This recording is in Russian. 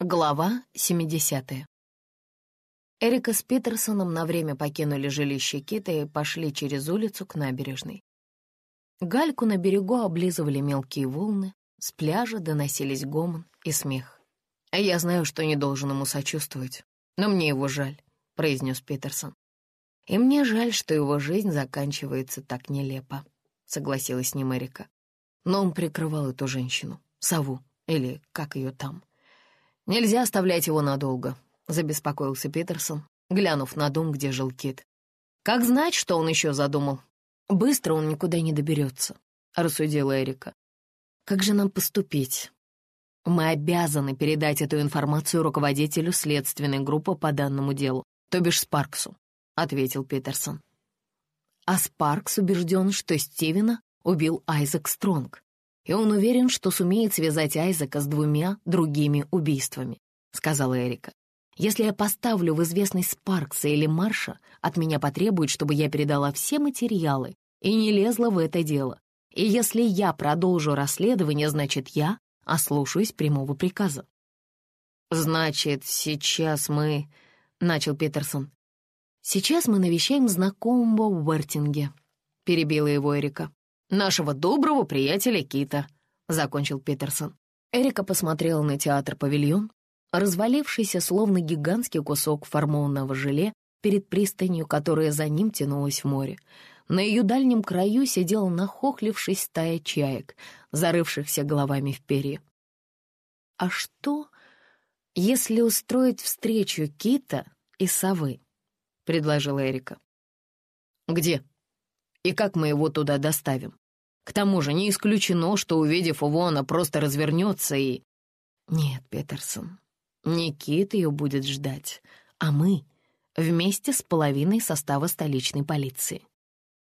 Глава 70 Эрика с Питерсоном на время покинули жилище Кита и пошли через улицу к набережной. Гальку на берегу облизывали мелкие волны, с пляжа доносились гомон и смех. «Я знаю, что не должен ему сочувствовать, но мне его жаль», — произнес Питерсон. «И мне жаль, что его жизнь заканчивается так нелепо», — согласилась с ним Эрика. Но он прикрывал эту женщину, сову, или как ее там. «Нельзя оставлять его надолго», — забеспокоился Питерсон, глянув на дом, где жил Кит. «Как знать, что он еще задумал? Быстро он никуда не доберется», — рассудила Эрика. «Как же нам поступить?» «Мы обязаны передать эту информацию руководителю следственной группы по данному делу, то бишь Спарксу», — ответил Питерсон. А Спаркс убежден, что Стивена убил Айзек Стронг и он уверен, что сумеет связать Айзека с двумя другими убийствами», — сказала Эрика. «Если я поставлю в известность Спаркса или Марша, от меня потребуют, чтобы я передала все материалы и не лезла в это дело. И если я продолжу расследование, значит, я ослушаюсь прямого приказа». «Значит, сейчас мы...» — начал Питерсон. «Сейчас мы навещаем знакомого в Уэртинге», — перебила его Эрика нашего доброго приятеля Кита», — закончил Питерсон. Эрика посмотрела на театр-павильон, развалившийся словно гигантский кусок формованного желе перед пристанью, которая за ним тянулась в море. На ее дальнем краю сидела нахохлившись стая чаек, зарывшихся головами в перья. «А что, если устроить встречу кита и совы?» — предложила Эрика. «Где? И как мы его туда доставим?» К тому же не исключено, что, увидев его, она просто развернется и... Нет, Петерсон, не Кит ее будет ждать, а мы вместе с половиной состава столичной полиции.